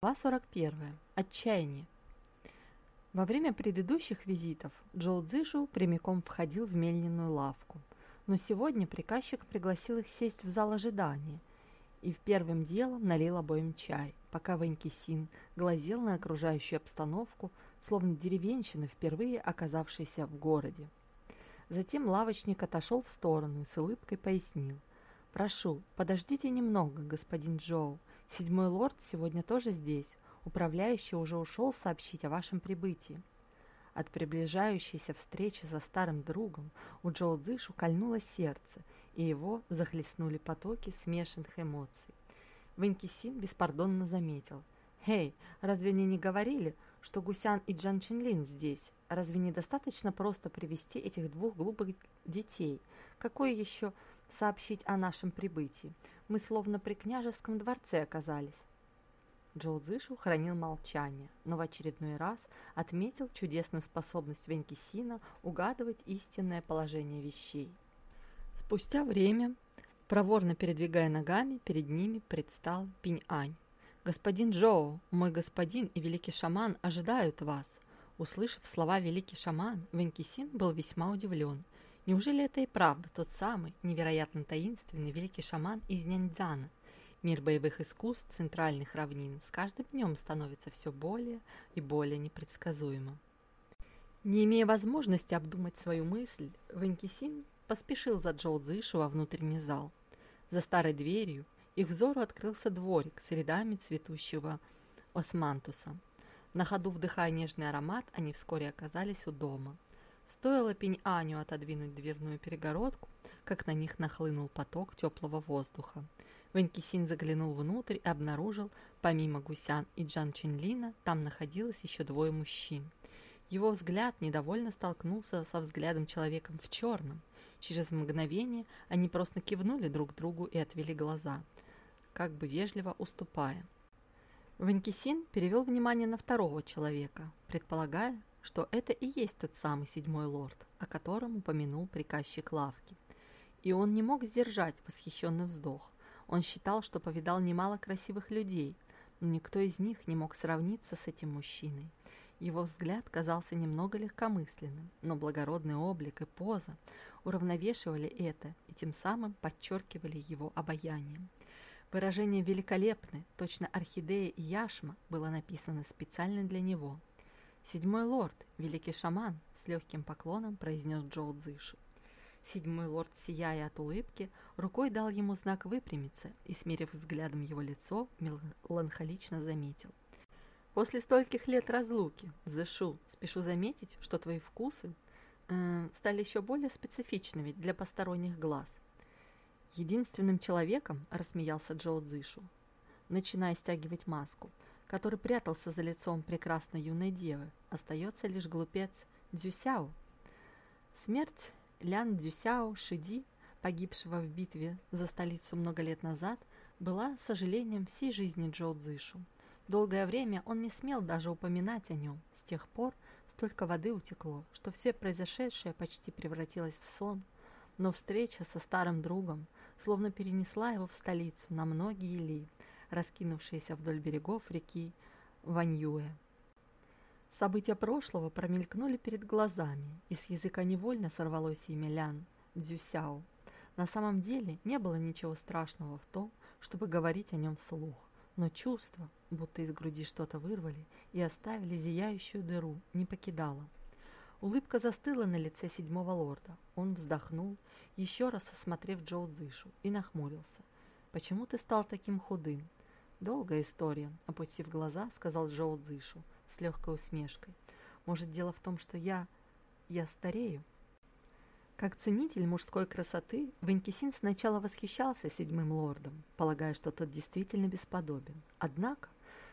Глава 41. Отчаяние. Во время предыдущих визитов Джоу Цзышу прямиком входил в мельниную лавку, но сегодня приказчик пригласил их сесть в зал ожидания и в первым делом налил обоим чай, пока Ваньки Син глазел на окружающую обстановку, словно деревенщина, впервые оказавшаяся в городе. Затем лавочник отошел в сторону и с улыбкой пояснил. «Прошу, подождите немного, господин Джоу, Седьмой лорд сегодня тоже здесь. Управляющий уже ушел сообщить о вашем прибытии. От приближающейся встречи со старым другом у Джоу Цзышу кольнуло сердце, и его захлестнули потоки смешанных эмоций. Ванькисин беспардонно заметил. «Эй, разве они не говорили, что Гусян и Джан Чинлин здесь? Разве недостаточно просто привести этих двух глупых детей? Какое еще сообщить о нашем прибытии? Мы словно при княжеском дворце оказались. Джоу Цзышу хранил молчание, но в очередной раз отметил чудесную способность Венкисина угадывать истинное положение вещей. Спустя время, проворно передвигая ногами, перед ними предстал Пинь-Ань. «Господин Джоу, мой господин и великий шаман ожидают вас!» Услышав слова «великий шаман», Венкисин был весьма удивлен – Неужели это и правда тот самый невероятно таинственный великий шаман из Няньцзана? Мир боевых искусств центральных равнин с каждым днем становится все более и более непредсказуемым. Не имея возможности обдумать свою мысль, Ванькисин поспешил за Джоу Цзышу во внутренний зал. За старой дверью их взору открылся дворик с рядами цветущего османтуса. На ходу вдыхая нежный аромат, они вскоре оказались у дома – Стоило Пень-Аню отодвинуть дверную перегородку, как на них нахлынул поток теплого воздуха. Ванькисин заглянул внутрь и обнаружил, помимо Гусян и Джан Чинлина, там находилось еще двое мужчин. Его взгляд недовольно столкнулся со взглядом человеком в черном. Через мгновение они просто кивнули друг другу и отвели глаза, как бы вежливо уступая. Ванькисин перевел внимание на второго человека, предполагая, что это и есть тот самый седьмой лорд, о котором упомянул приказчик лавки. И он не мог сдержать восхищенный вздох. Он считал, что повидал немало красивых людей, но никто из них не мог сравниться с этим мужчиной. Его взгляд казался немного легкомысленным, но благородный облик и поза уравновешивали это и тем самым подчеркивали его обаянием. Выражение «великолепны», точно орхидея и яшма, было написано специально для него – «Седьмой лорд, великий шаман!» — с легким поклоном произнес Джоу Цзышу. Седьмой лорд, сияя от улыбки, рукой дал ему знак выпрямиться и, смерив взглядом его лицо, меланхолично заметил. «После стольких лет разлуки, Зышу, спешу заметить, что твои вкусы э, стали еще более специфичными для посторонних глаз». Единственным человеком, рассмеялся Джоу Цзышу, начиная стягивать маску – который прятался за лицом прекрасной юной девы, остается лишь глупец Дзюсяо. Смерть Лян Дзюсяо Шиди, погибшего в битве за столицу много лет назад, была сожалением всей жизни Джоу Цзышу. Долгое время он не смел даже упоминать о нем. С тех пор столько воды утекло, что все произошедшее почти превратилось в сон. Но встреча со старым другом словно перенесла его в столицу на многие ли, раскинувшиеся вдоль берегов реки Ваньюэ. События прошлого промелькнули перед глазами, и с языка невольно сорвалось имя Лян Дзюсяо. На самом деле не было ничего страшного в том, чтобы говорить о нем вслух, но чувство, будто из груди что-то вырвали и оставили зияющую дыру, не покидало. Улыбка застыла на лице седьмого лорда. Он вздохнул, еще раз осмотрев Джоу Цзышу, и нахмурился. «Почему ты стал таким худым? «Долгая история», — опустив глаза, сказал Джоу Цзышу с легкой усмешкой. «Может, дело в том, что я... я старею?» Как ценитель мужской красоты, Венкисин сначала восхищался седьмым лордом, полагая, что тот действительно бесподобен. Однако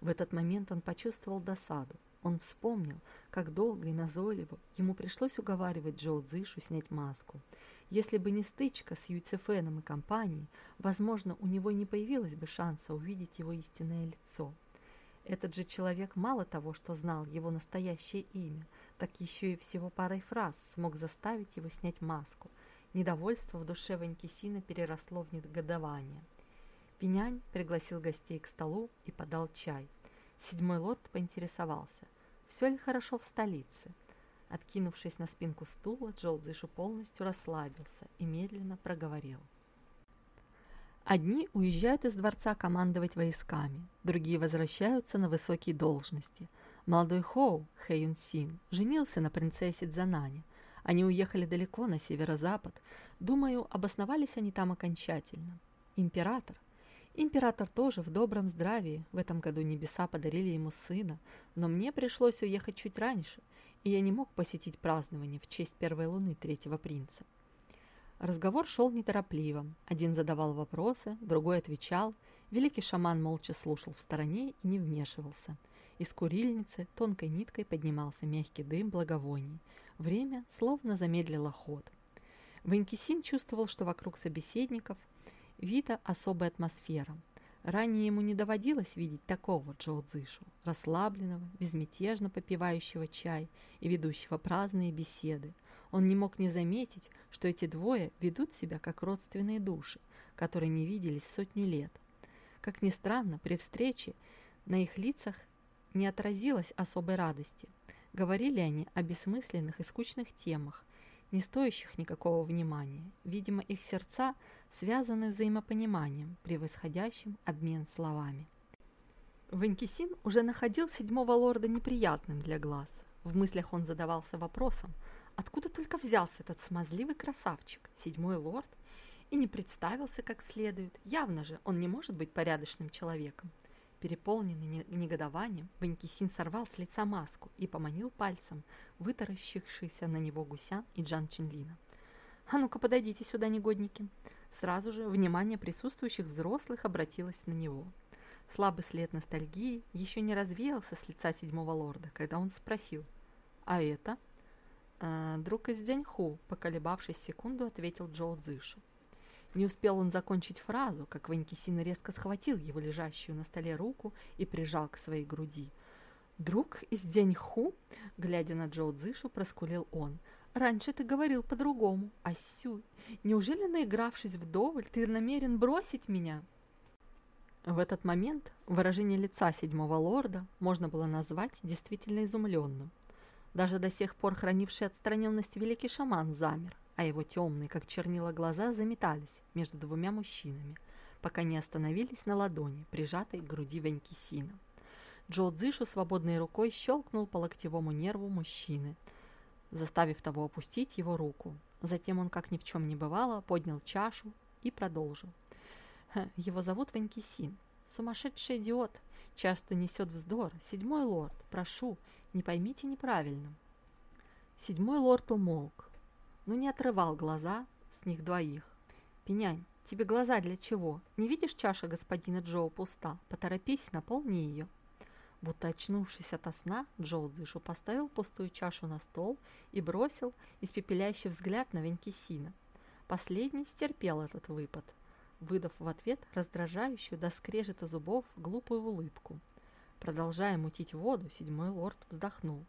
в этот момент он почувствовал досаду. Он вспомнил, как долго и назойливо ему пришлось уговаривать Джоу Цзышу снять маску — если бы не стычка с Юйцефеном и компанией, возможно, у него не появилось бы шанса увидеть его истинное лицо. Этот же человек мало того, что знал его настоящее имя, так еще и всего парой фраз смог заставить его снять маску. Недовольство в душе Ванькисина переросло в негодование. Пенянь пригласил гостей к столу и подал чай. Седьмой лорд поинтересовался, все ли хорошо в столице. Откинувшись на спинку стула, Джоу Цзишу полностью расслабился и медленно проговорил. Одни уезжают из дворца командовать войсками, другие возвращаются на высокие должности. Молодой Хоу, Хэйюн Син, женился на принцессе Дзанане. Они уехали далеко на северо-запад. Думаю, обосновались они там окончательно. Император. Император тоже в добром здравии. В этом году небеса подарили ему сына, но мне пришлось уехать чуть раньше – и я не мог посетить празднование в честь первой луны третьего принца. Разговор шел неторопливо. Один задавал вопросы, другой отвечал. Великий шаман молча слушал в стороне и не вмешивался. Из курильницы тонкой ниткой поднимался мягкий дым благовоний. Время словно замедлило ход. Ванькисин чувствовал, что вокруг собеседников вида особая атмосфера. Ранее ему не доводилось видеть такого Джоу Цзышу, расслабленного, безмятежно попивающего чай и ведущего праздные беседы. Он не мог не заметить, что эти двое ведут себя как родственные души, которые не виделись сотню лет. Как ни странно, при встрече на их лицах не отразилось особой радости. Говорили они о бессмысленных и скучных темах, не стоящих никакого внимания. Видимо, их сердца связаны взаимопониманием, превосходящим обмен словами. Ванькисин уже находил седьмого лорда неприятным для глаз. В мыслях он задавался вопросом, откуда только взялся этот смазливый красавчик, седьмой лорд, и не представился как следует. Явно же он не может быть порядочным человеком. Переполненный негодованием, Ванькисин сорвал с лица маску и поманил пальцем вытаращившихся на него гусян и Джан Чинлина. «А ну-ка, подойдите сюда, негодники!» Сразу же внимание присутствующих взрослых обратилось на него. Слабый след ностальгии еще не развеялся с лица седьмого лорда, когда он спросил «А это?» «Э, «Друг из Дзяньху», поколебавшись секунду, ответил Джоу Цзышу. Не успел он закончить фразу, как Ванькисин резко схватил его лежащую на столе руку и прижал к своей груди. «Друг из Дзяньху?» Глядя на Джоу Цзышу, проскулил он. «Раньше ты говорил по-другому. Асю, неужели, наигравшись вдоволь, ты намерен бросить меня?» В этот момент выражение лица седьмого лорда можно было назвать действительно изумленным. Даже до сих пор хранивший отстраненность великий шаман замер, а его темные, как чернила, глаза заметались между двумя мужчинами, пока не остановились на ладони, прижатой к груди Венкисина. Джо Цзишу свободной рукой щелкнул по локтевому нерву мужчины, заставив того опустить его руку. Затем он, как ни в чем не бывало, поднял чашу и продолжил. Его зовут Венкисин. Сумасшедший идиот. Часто несет вздор. Седьмой лорд, прошу, не поймите неправильно. Седьмой лорд умолк, но не отрывал глаза с них двоих. «Пенянь, тебе глаза для чего? Не видишь, чаша господина Джоу пуста? Поторопись, наполни ее». Будто очнувшись ото сна, Джоу Цзышу поставил пустую чашу на стол и бросил испепеляющий взгляд на Венкисина. Последний стерпел этот выпад, выдав в ответ раздражающую до скрежета зубов глупую улыбку. Продолжая мутить воду, седьмой лорд вздохнул.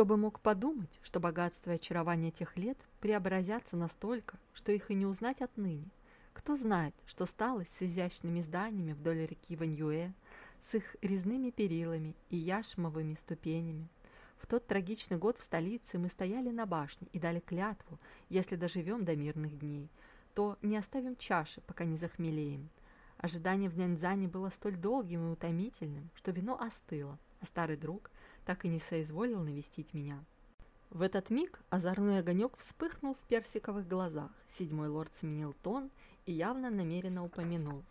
Кто бы мог подумать, что богатство и очарование тех лет преобразятся настолько, что их и не узнать отныне. Кто знает, что стало с изящными зданиями вдоль реки Ваньюэ, с их резными перилами и яшмовыми ступенями. В тот трагичный год в столице мы стояли на башне и дали клятву, если доживем до мирных дней, то не оставим чаши, пока не захмелеем. Ожидание в Няньцзане было столь долгим и утомительным, что вино остыло, а старый друг так и не соизволил навестить меня. В этот миг озорной огонек вспыхнул в персиковых глазах. Седьмой лорд сменил тон и явно намеренно упомянул.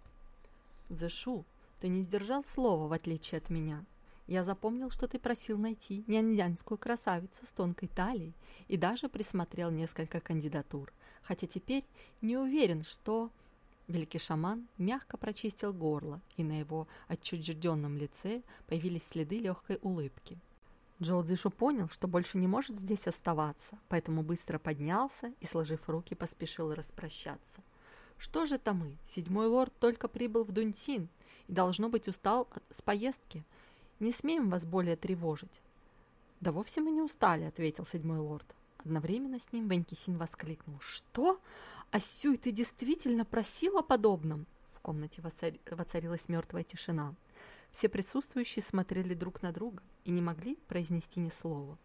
«Зэшу, ты не сдержал слова, в отличие от меня. Я запомнил, что ты просил найти няньзянскую красавицу с тонкой талией и даже присмотрел несколько кандидатур, хотя теперь не уверен, что Великий шаман мягко прочистил горло, и на его отчужденном лице появились следы легкой улыбки. Джоу Цзишу понял, что больше не может здесь оставаться, поэтому быстро поднялся и, сложив руки, поспешил распрощаться. «Что же это мы? Седьмой лорд только прибыл в Дуньсин и, должно быть, устал с поездки. Не смеем вас более тревожить». «Да вовсе мы не устали», — ответил седьмой лорд. Одновременно с ним Ванькисин воскликнул. «Что? «Асюй, ты действительно просил о подобном?» В комнате воцарилась мертвая тишина. Все присутствующие смотрели друг на друга и не могли произнести ни слова.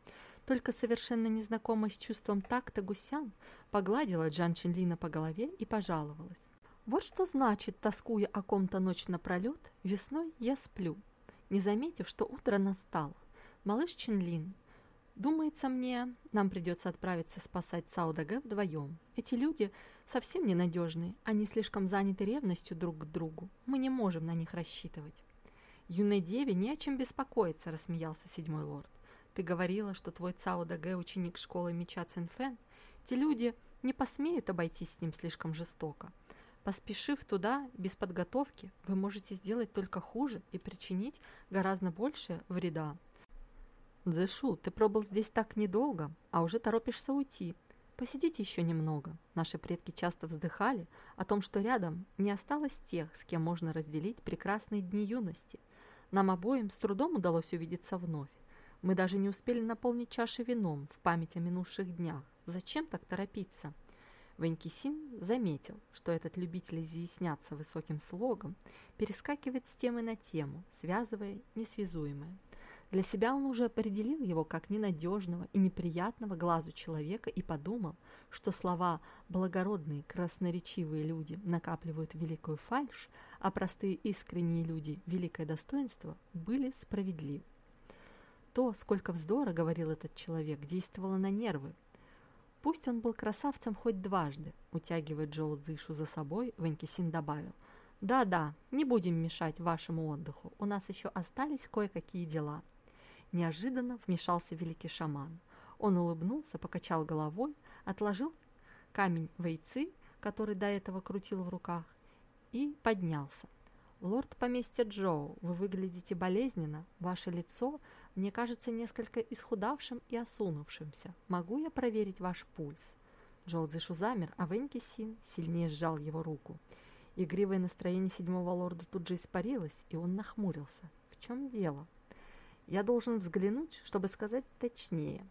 Только совершенно незнакомая с чувством такта Гусян погладила Джан Чинлина по голове и пожаловалась. «Вот что значит, тоскуя о ком-то ночь напролет, весной я сплю, не заметив, что утро настало. Малыш Чинлин, думается мне, нам придется отправиться спасать Цаудаге вдвоем. Эти люди совсем ненадежные, они слишком заняты ревностью друг к другу, мы не можем на них рассчитывать». «Юной деве не о чем беспокоиться», – рассмеялся седьмой лорд. Ты говорила, что твой Цао Даге ученик школы меча Цинфэн. Те люди не посмеют обойтись с ним слишком жестоко. Поспешив туда без подготовки, вы можете сделать только хуже и причинить гораздо больше вреда. Дзэшу, ты пробыл здесь так недолго, а уже торопишься уйти. Посидите еще немного. Наши предки часто вздыхали о том, что рядом не осталось тех, с кем можно разделить прекрасные дни юности. Нам обоим с трудом удалось увидеться вновь. Мы даже не успели наполнить чаши вином в память о минувших днях. Зачем так торопиться? Ванькисин заметил, что этот любитель изъясняться высоким слогом перескакивает с темы на тему, связывая несвязуемое. Для себя он уже определил его как ненадежного и неприятного глазу человека и подумал, что слова «благородные, красноречивые люди накапливают великую фальшь, а простые искренние люди – великое достоинство» были справедливы. То, сколько вздора, говорил этот человек, действовало на нервы. Пусть он был красавцем хоть дважды, утягивая Джоу Цзышу за собой, Ванькисин добавил. Да-да, не будем мешать вашему отдыху, у нас еще остались кое-какие дела. Неожиданно вмешался великий шаман. Он улыбнулся, покачал головой, отложил камень вейцы, который до этого крутил в руках, и поднялся. «Лорд поместья Джоу, вы выглядите болезненно, ваше лицо мне кажется несколько исхудавшим и осунувшимся. Могу я проверить ваш пульс?» Джоу Цзишу замер, а Вэньки Син сильнее сжал его руку. Игривое настроение седьмого лорда тут же испарилось, и он нахмурился. «В чем дело?» «Я должен взглянуть, чтобы сказать точнее.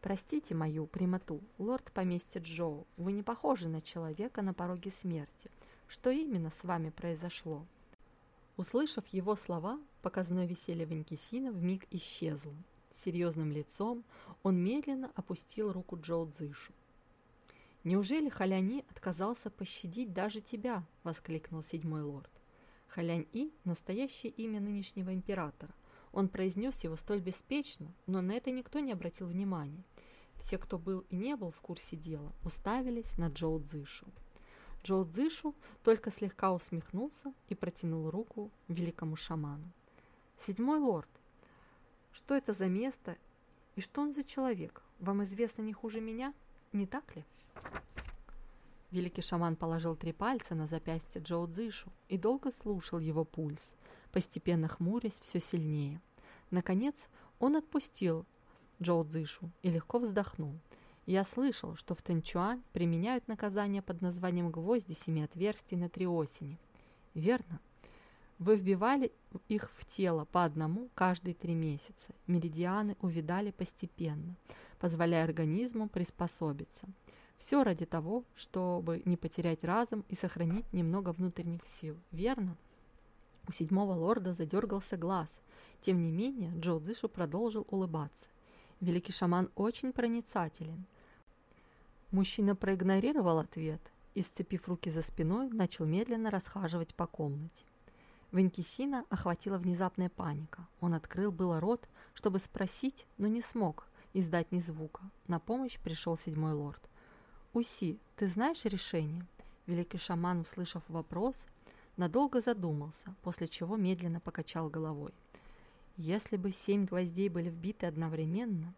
Простите мою прямоту, лорд поместья Джоу, вы не похожи на человека на пороге смерти. Что именно с вами произошло?» Услышав его слова, показное веселье Ванькисина вмиг исчезло. С серьезным лицом он медленно опустил руку Джоу Цзышу. «Неужели Халяни отказался пощадить даже тебя?» – воскликнул седьмой лорд. Халянь-И – настоящее имя нынешнего императора. Он произнес его столь беспечно, но на это никто не обратил внимания. Все, кто был и не был в курсе дела, уставились на Джоу Цзышу. Джоу Цзышу только слегка усмехнулся и протянул руку великому шаману. «Седьмой лорд, что это за место и что он за человек? Вам известно не хуже меня, не так ли?» Великий шаман положил три пальца на запястье Джоу Цзышу и долго слушал его пульс, постепенно хмурясь все сильнее. Наконец он отпустил Джоу Цзышу и легко вздохнул. Я слышал, что в Тэнчуань применяют наказание под названием «гвозди семи отверстий на три осени». Верно? Вы вбивали их в тело по одному каждые три месяца. Меридианы увидали постепенно, позволяя организму приспособиться. Все ради того, чтобы не потерять разум и сохранить немного внутренних сил. Верно? У седьмого лорда задергался глаз. Тем не менее, Джоу Цзышу продолжил улыбаться. Великий шаман очень проницателен – Мужчина проигнорировал ответ и, сцепив руки за спиной, начал медленно расхаживать по комнате. Венкисина охватила внезапная паника. Он открыл было рот, чтобы спросить, но не смог издать ни звука. На помощь пришел седьмой лорд. «Уси, ты знаешь решение?» Великий шаман, услышав вопрос, надолго задумался, после чего медленно покачал головой. «Если бы семь гвоздей были вбиты одновременно,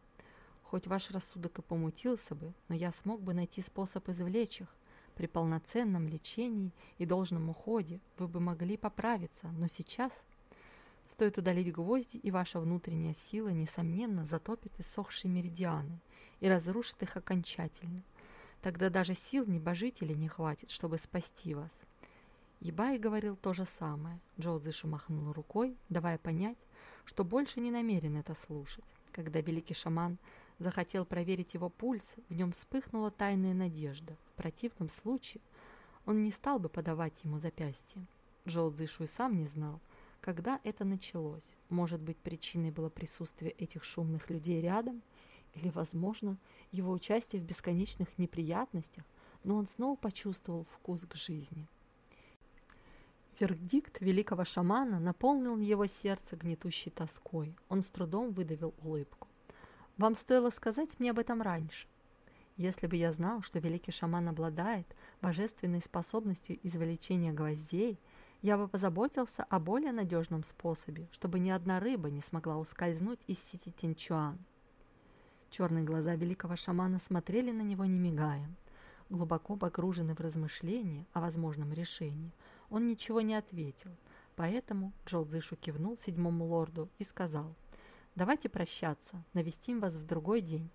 Хоть ваш рассудок и помутился бы, но я смог бы найти способ извлечь их. При полноценном лечении и должном уходе вы бы могли поправиться, но сейчас стоит удалить гвозди, и ваша внутренняя сила, несомненно, затопит иссохшие меридианы и разрушит их окончательно. Тогда даже сил небожителей не хватит, чтобы спасти вас. Ебай говорил то же самое. Джоу Цзышу махнул рукой, давая понять, что больше не намерен это слушать. Когда великий шаман захотел проверить его пульс, в нем вспыхнула тайная надежда. В противном случае он не стал бы подавать ему запястье. Джоу и сам не знал, когда это началось. Может быть, причиной было присутствие этих шумных людей рядом, или, возможно, его участие в бесконечных неприятностях, но он снова почувствовал вкус к жизни. Вердикт великого шамана наполнил его сердце гнетущей тоской. Он с трудом выдавил улыбку. «Вам стоило сказать мне об этом раньше. Если бы я знал, что великий шаман обладает божественной способностью извлечения гвоздей, я бы позаботился о более надежном способе, чтобы ни одна рыба не смогла ускользнуть из сети Тинчуан. Черные глаза великого шамана смотрели на него, не мигая. Глубоко погруженный в размышления о возможном решении, он ничего не ответил, поэтому Джол Цзышу кивнул седьмому лорду и сказал, «Давайте прощаться, навестим вас в другой день».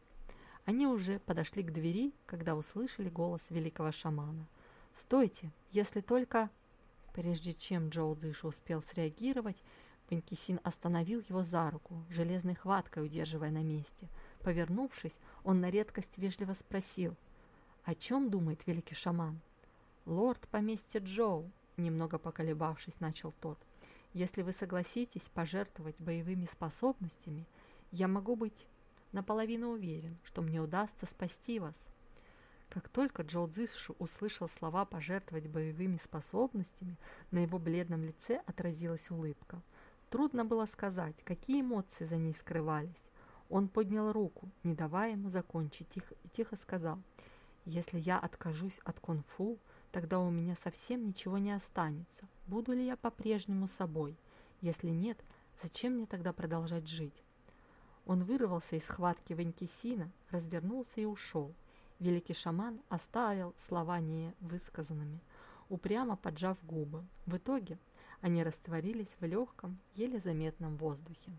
Они уже подошли к двери, когда услышали голос великого шамана. «Стойте, если только...» Прежде чем Джоу Цзышу успел среагировать, Панькисин остановил его за руку, железной хваткой удерживая на месте. Повернувшись, он на редкость вежливо спросил, «О чем думает великий шаман?» «Лорд поместья Джоу», Немного поколебавшись, начал тот. «Если вы согласитесь пожертвовать боевыми способностями, я могу быть наполовину уверен, что мне удастся спасти вас». Как только Джо Цзишу услышал слова «пожертвовать боевыми способностями», на его бледном лице отразилась улыбка. Трудно было сказать, какие эмоции за ней скрывались. Он поднял руку, не давая ему закончить, и тихо сказал, «Если я откажусь от кунг-фу, Тогда у меня совсем ничего не останется. Буду ли я по-прежнему собой? Если нет, зачем мне тогда продолжать жить? Он вырвался из схватки Ванькисина, развернулся и ушел. Великий шаман оставил слова невысказанными, упрямо поджав губы. В итоге они растворились в легком, еле заметном воздухе.